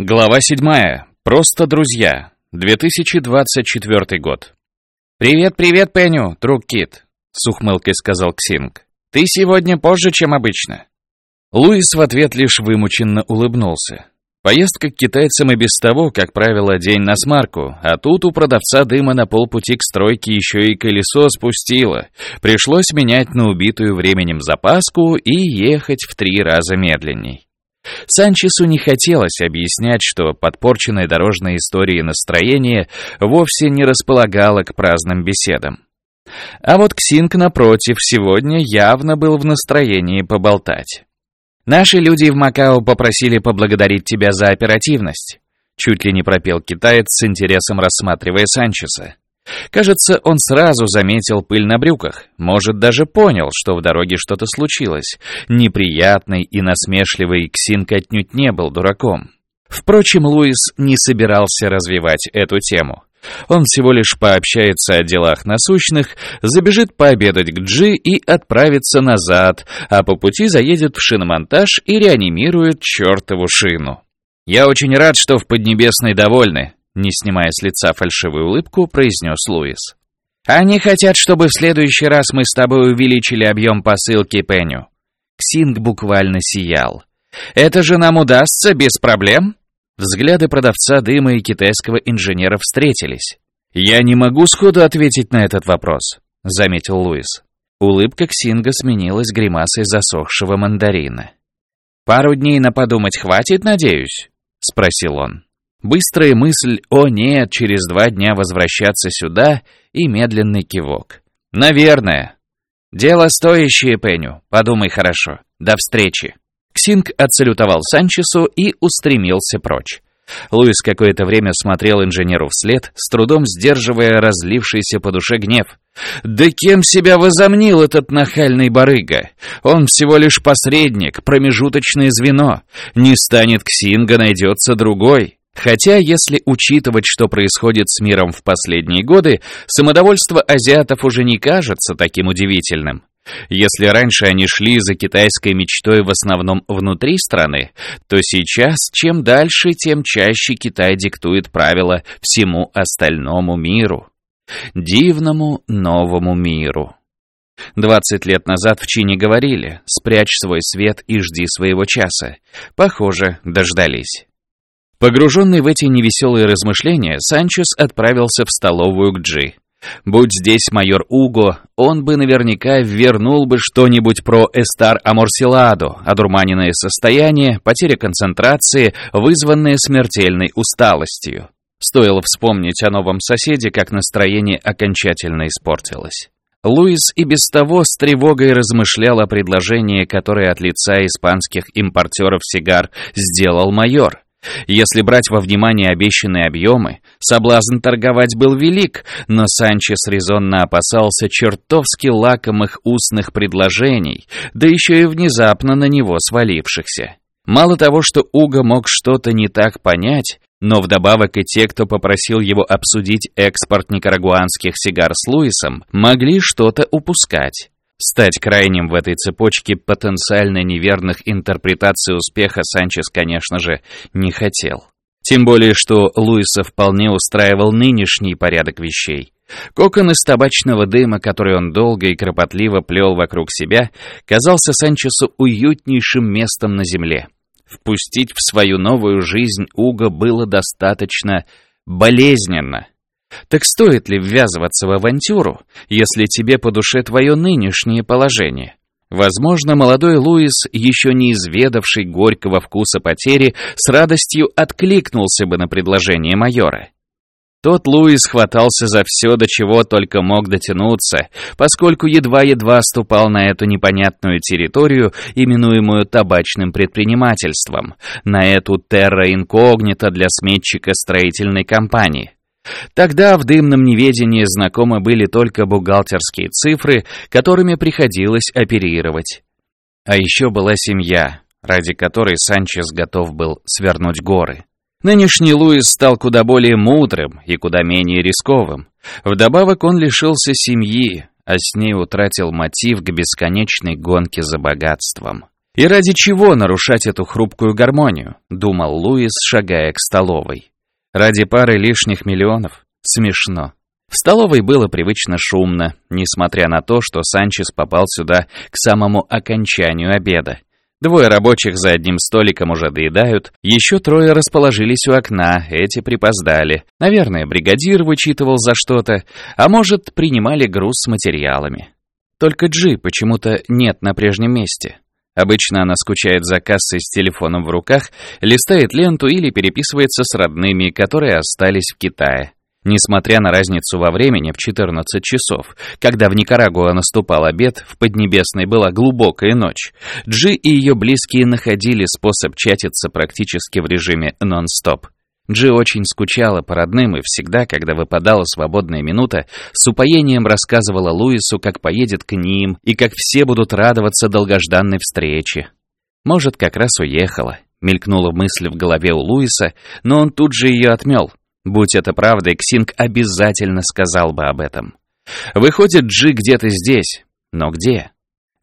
Глава 7. Просто друзья. 2024 год. «Привет, привет, Пеню, друг Кит», — с ухмылкой сказал Ксинг. «Ты сегодня позже, чем обычно». Луис в ответ лишь вымученно улыбнулся. Поездка к китайцам и без того, как правило, день на смарку, а тут у продавца дыма на полпути к стройке еще и колесо спустило. Пришлось менять на убитую временем запаску и ехать в три раза медленней. Санчесу не хотелось объяснять, что подпорченное дорожной историей настроение вовсе не располагало к праздным беседам. А вот Ксинг, напротив, сегодня явно был в настроении поболтать. «Наши люди в Макао попросили поблагодарить тебя за оперативность», чуть ли не пропел китаец с интересом рассматривая Санчеса. Кажется, он сразу заметил пыль на брюках, может, даже понял, что в дороге что-то случилось. Неприятный и насмешливый Ксинг отнюдь не был дураком. Впрочем, Луис не собирался развивать эту тему. Он всего лишь пообщается о делах насущных, забежит пообедать к Джи и отправится назад, а по пути заедет в шиномонтаж и реанимирует чертову шину. «Я очень рад, что в Поднебесной довольны», не снимая с лица фальшивую улыбку, произнес Луис. «Они хотят, чтобы в следующий раз мы с тобой увеличили объем посылки Пеню». Ксинг буквально сиял. «Это же нам удастся без проблем?» Взгляды продавца дыма и китайского инженера встретились. «Я не могу сходу ответить на этот вопрос», — заметил Луис. Улыбка Ксинга сменилась гримасой засохшего мандарина. «Пару дней на подумать хватит, надеюсь?» — спросил он. Быстрая мысль «О нет, через два дня возвращаться сюда» и медленный кивок. «Наверное». «Дело стоящее, Пеню. Подумай хорошо. До встречи». Ксинг отсалютовал Санчесу и устремился прочь. Луис какое-то время смотрел инженеру вслед, с трудом сдерживая разлившийся по душе гнев. «Да кем себя возомнил этот нахальный барыга? Он всего лишь посредник, промежуточное звено. Не станет Ксинга, найдется другой». Хотя, если учитывать, что происходит с миром в последние годы, самодовольство азиатов уже не кажется таким удивительным. Если раньше они шли за китайской мечтой в основном внутри страны, то сейчас чем дальше, тем чаще Китай диктует правила всему остальному миру. Дивному новому миру. 20 лет назад в Чине говорили «спрячь свой свет и жди своего часа». Похоже, дождались. Погруженный в эти невеселые размышления, Санчес отправился в столовую к Джи. Будь здесь майор Уго, он бы наверняка вернул бы что-нибудь про Эстар Аморсиладо, одурманенное состояние, потеря концентрации, вызванное смертельной усталостью. Стоило вспомнить о новом соседе, как настроение окончательно испортилось. Луис и без того с тревогой размышлял о предложении, которое от лица испанских импортеров сигар сделал майор — если брать во внимание обещанные объемы, соблазн торговать был велик, но Санчес резонно опасался чертовски лакомых устных предложений, да еще и внезапно на него свалившихся. Мало того, что Уго мог что-то не так понять, но вдобавок и те, кто попросил его обсудить экспорт никарагуанских сигар с Луисом, могли что-то упускать. Стать крайним в этой цепочке потенциально неверных интерпретаций успеха Санчес, конечно же, не хотел. Тем более, что Луиса вполне устраивал нынешний порядок вещей. Кокон из табачного дыма, который он долго и кропотливо плел вокруг себя, казался Санчесу уютнейшим местом на земле. Впустить в свою новую жизнь Уго было достаточно болезненно. Так стоит ли ввязываться в авантюру, если тебе по душе твое нынешнее положение? Возможно, молодой Луис, еще не изведавший горького вкуса потери, с радостью откликнулся бы на предложение майора. Тот Луис хватался за все, до чего только мог дотянуться, поскольку едва-едва ступал на эту непонятную территорию, именуемую табачным предпринимательством, на эту терра инкогнито для сметчика строительной компании. Тогда в дымном неведении знакомы были только бухгалтерские цифры, которыми приходилось оперировать. А еще была семья, ради которой Санчес готов был свернуть горы. Нынешний Луис стал куда более мудрым и куда менее рисковым. Вдобавок он лишился семьи, а с ней утратил мотив к бесконечной гонке за богатством. И ради чего нарушать эту хрупкую гармонию, думал Луис, шагая к столовой. Ради пары лишних миллионов? Смешно. В столовой было привычно шумно, несмотря на то, что Санчес попал сюда к самому окончанию обеда. Двое рабочих за одним столиком уже доедают, еще трое расположились у окна, эти припоздали. Наверное, бригадир вычитывал за что-то, а может, принимали груз с материалами. Только Джи почему-то нет на прежнем месте. Обычно она скучает за кассой с телефоном в руках, листает ленту или переписывается с родными, которые остались в Китае. Несмотря на разницу во времени в 14 часов, когда в Никарагуа наступал обед, в Поднебесной была глубокая ночь, Джи и ее близкие находили способ чатиться практически в режиме нон-стоп. Джи очень скучала по родным и всегда, когда выпадала свободная минута, с упоением рассказывала Луису, как поедет к ним и как все будут радоваться долгожданной встрече. Может, как раз уехала. Мелькнула мысль в голове у Луиса, но он тут же ее отмел. Будь это правдой, Ксинг обязательно сказал бы об этом. Выходит, Джи где-то здесь. Но где?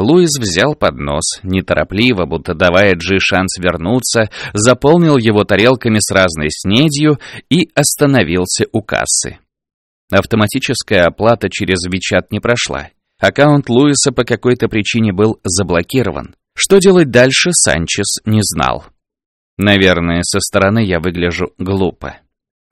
Луис взял поднос, неторопливо, будто давая Джи шанс вернуться, заполнил его тарелками с разной снедью и остановился у кассы. Автоматическая оплата через Вичат не прошла. Аккаунт Луиса по какой-то причине был заблокирован. Что делать дальше, Санчес не знал. Наверное, со стороны я выгляжу глупо.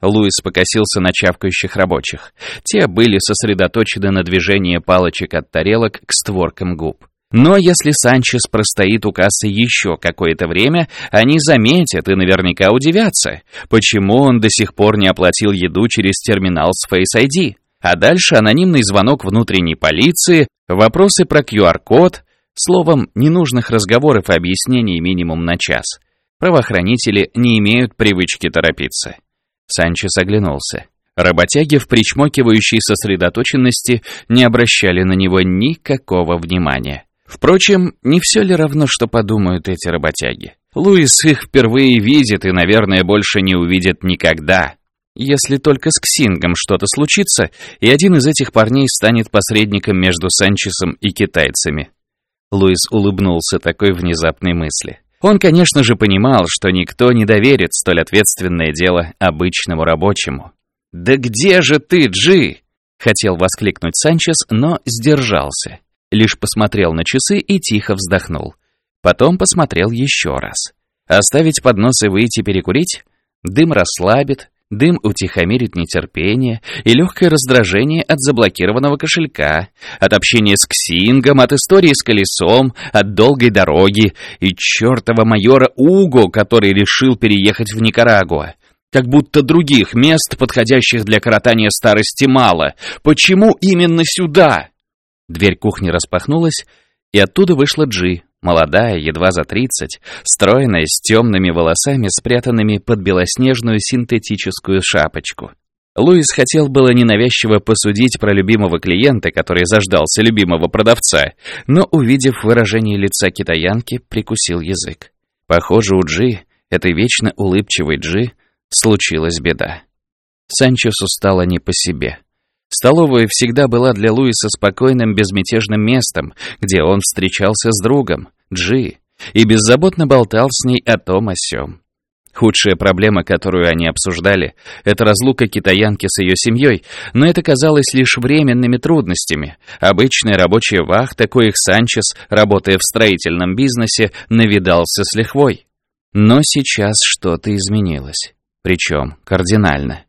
Луис покосился на чавкающих рабочих. Те были сосредоточены на движении палочек от тарелок к створкам губ. Но если Санчес простоит у кассы еще какое-то время, они заметят и наверняка удивятся, почему он до сих пор не оплатил еду через терминал с Face ID. А дальше анонимный звонок внутренней полиции, вопросы про QR-код, словом, ненужных разговоров и объяснений минимум на час. Правоохранители не имеют привычки торопиться. Санчес оглянулся. Работяги в причмокивающей сосредоточенности не обращали на него никакого внимания. Впрочем, не все ли равно, что подумают эти работяги? Луис их впервые видит и, наверное, больше не увидит никогда. Если только с Ксингом что-то случится, и один из этих парней станет посредником между Санчесом и китайцами. Луис улыбнулся такой внезапной мысли. Он, конечно же, понимал, что никто не доверит столь ответственное дело обычному рабочему. «Да где же ты, Джи?» — хотел воскликнуть Санчес, но сдержался. Лишь посмотрел на часы и тихо вздохнул. Потом посмотрел еще раз. Оставить поднос и выйти перекурить? Дым расслабит, Дым утихомирит нетерпение и легкое раздражение от заблокированного кошелька, от общения с Ксингом, от истории с колесом, от долгой дороги и чертова майора Уго, который решил переехать в Никарагуа. Как будто других мест, подходящих для коротания старости, мало. Почему именно сюда? Дверь кухни распахнулась, и оттуда вышла Джи, Молодая, едва за тридцать, стройная, с темными волосами, спрятанными под белоснежную синтетическую шапочку. Луис хотел было ненавязчиво посудить про любимого клиента, который заждался любимого продавца, но, увидев выражение лица китаянки, прикусил язык. Похоже, у Джи, этой вечно улыбчивой Джи, случилась беда. Санчесу стало не по себе. Столовая всегда была для Луиса спокойным, безмятежным местом, где он встречался с другом, Джи, и беззаботно болтал с ней о том о сём. Худшая проблема, которую они обсуждали, это разлука китаянки с ее семьей, но это казалось лишь временными трудностями. Обычная рабочая вахта, коих Санчес, работая в строительном бизнесе, навидался с лихвой. Но сейчас что-то изменилось. Причем кардинально.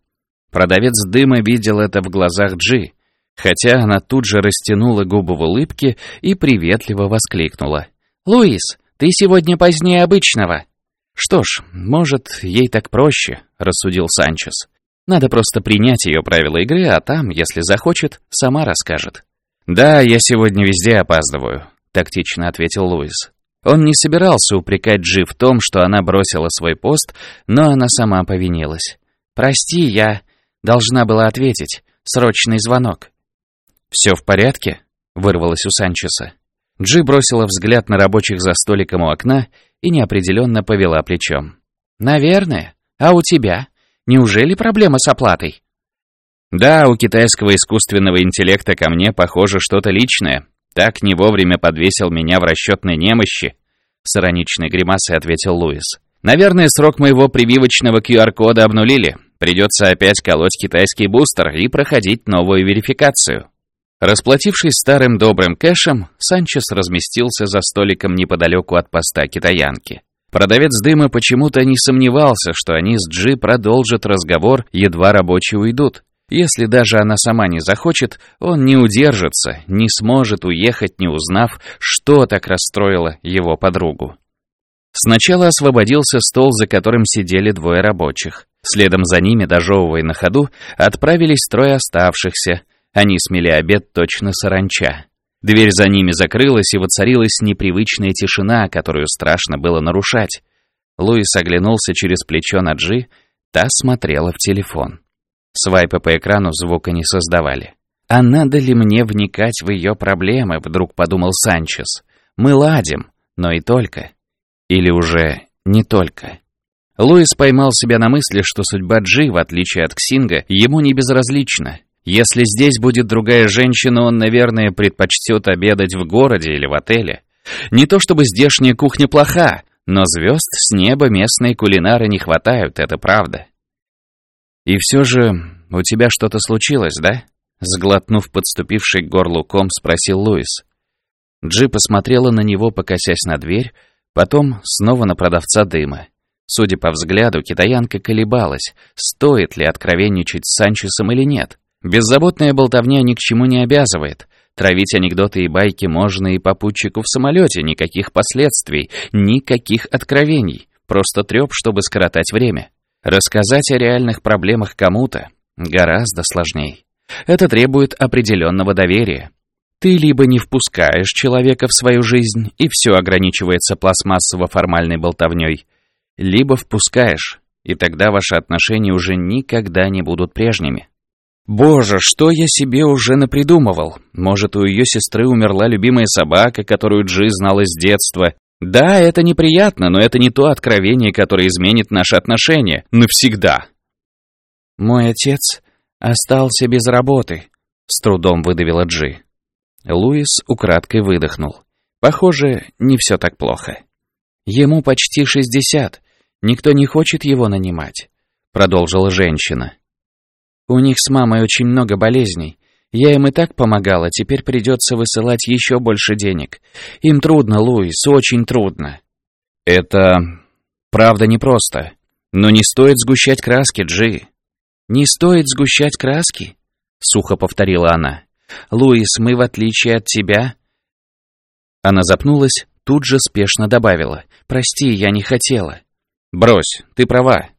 Продавец дыма видел это в глазах Джи, хотя она тут же растянула губы в улыбке и приветливо воскликнула. «Луис, ты сегодня позднее обычного!» «Что ж, может, ей так проще», — рассудил Санчес. «Надо просто принять ее правила игры, а там, если захочет, сама расскажет». «Да, я сегодня везде опаздываю», — тактично ответил Луис. Он не собирался упрекать Джи в том, что она бросила свой пост, но она сама повинилась. «Прости, я...» Должна была ответить. Срочный звонок. «Все в порядке?» — вырвалось у Санчеса. Джи бросила взгляд на рабочих за столиком у окна и неопределенно повела плечом. «Наверное. А у тебя? Неужели проблема с оплатой?» «Да, у китайского искусственного интеллекта ко мне, похоже, что-то личное. Так не вовремя подвесил меня в расчетной немощи». С ироничной гримасой ответил Луис. «Наверное, срок моего прививочного QR-кода обнулили. Придется опять колоть китайский бустер и проходить новую верификацию». Расплатившись старым добрым кэшем, Санчес разместился за столиком неподалеку от поста китаянки. Продавец дыма почему-то не сомневался, что они с Джи продолжат разговор, едва рабочие уйдут. Если даже она сама не захочет, он не удержится, не сможет уехать, не узнав, что так расстроило его подругу. Сначала освободился стол, за которым сидели двое рабочих. Следом за ними, дожевывая на ходу, отправились трое оставшихся. Они смели обед точно саранча. Дверь за ними закрылась, и воцарилась непривычная тишина, которую страшно было нарушать. Луис оглянулся через плечо на Джи, та смотрела в телефон. Свайпы по экрану звука не создавали. «А надо ли мне вникать в ее проблемы?» — вдруг подумал Санчес. «Мы ладим, но и только. Или уже не только». Луис поймал себя на мысли, что судьба Джи, в отличие от Ксинга, ему не безразлична. Если здесь будет другая женщина, он, наверное, предпочтет обедать в городе или в отеле. Не то чтобы здешняя кухня плоха, но звезд с неба местные кулинары не хватают, это правда. «И все же у тебя что-то случилось, да?» Сглотнув подступивший к горлу ком, спросил Луис. Джи посмотрела на него, покосясь на дверь, потом снова на продавца дыма. Судя по взгляду, китаянка колебалась, стоит ли откровенничать с Санчесом или нет. Беззаботная болтовня ни к чему не обязывает. Травить анекдоты и байки можно и попутчику в самолете, никаких последствий, никаких откровений. Просто треп, чтобы скоротать время. Рассказать о реальных проблемах кому-то гораздо сложнее. Это требует определенного доверия. Ты либо не впускаешь человека в свою жизнь, и все ограничивается пластмассово-формальной болтовней, либо впускаешь, и тогда ваши отношения уже никогда не будут прежними. Боже, что я себе уже напридумывал? Может, у ее сестры умерла любимая собака, которую Джи знала с детства, да, это неприятно, но это не то откровение, которое изменит наши отношения. Навсегда. Мой отец остался без работы, с трудом выдавила Джи. Луис украдкой выдохнул. Похоже, не все так плохо. Ему почти шестьдесят. Никто не хочет его нанимать, продолжила женщина. У них с мамой очень много болезней. Я им и так помогала, теперь придется высылать еще больше денег. Им трудно, Луис, очень трудно. Это правда непросто. Но не стоит сгущать краски, Джи. Не стоит сгущать краски, сухо повторила она. Луис, мы в отличие от тебя... Она запнулась, тут же спешно добавила. Прости, я не хотела. Брось, ты права.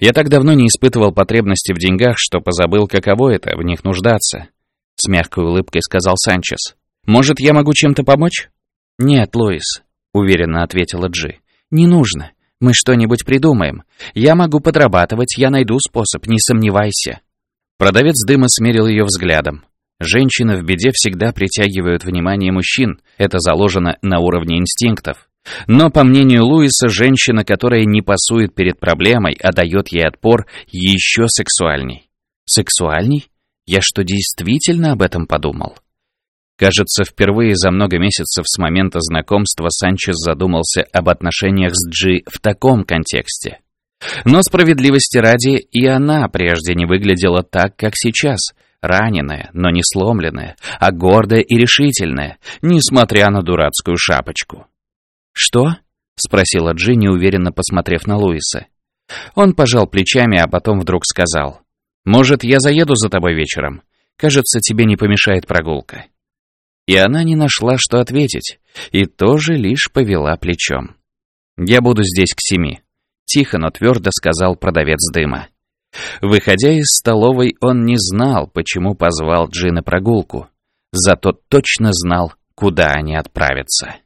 Я так давно не испытывал потребности в деньгах, что позабыл, каково это, в них нуждаться. — с мягкой улыбкой сказал Санчес. «Может, я могу чем-то помочь?» «Нет, Луис», — уверенно ответила Джи. «Не нужно. Мы что-нибудь придумаем. Я могу подрабатывать, я найду способ, не сомневайся». Продавец дыма смерил ее взглядом. Женщины в беде всегда притягивают внимание мужчин, это заложено на уровне инстинктов. Но, по мнению Луиса, женщина, которая не пасует перед проблемой, а дает ей отпор, еще сексуальней. Сексуальней? Я что, действительно об этом подумал? Кажется, впервые за много месяцев с момента знакомства Санчес задумался об отношениях с Джи в таком контексте. Но справедливости ради, и она прежде не выглядела так, как сейчас, раненая, но не сломленная, а гордая и решительная, несмотря на дурацкую шапочку. «Что?» — спросила Джи, неуверенно посмотрев на Луиса. Он пожал плечами, а потом вдруг сказал. Может, я заеду за тобой вечером? Кажется, тебе не помешает прогулка». И она не нашла, что ответить, и тоже лишь повела плечом. «Я буду здесь к семи», — тихо, но твердо сказал продавец дыма. Выходя из столовой, он не знал, почему позвал Джи на прогулку. Зато точно знал, куда они отправятся.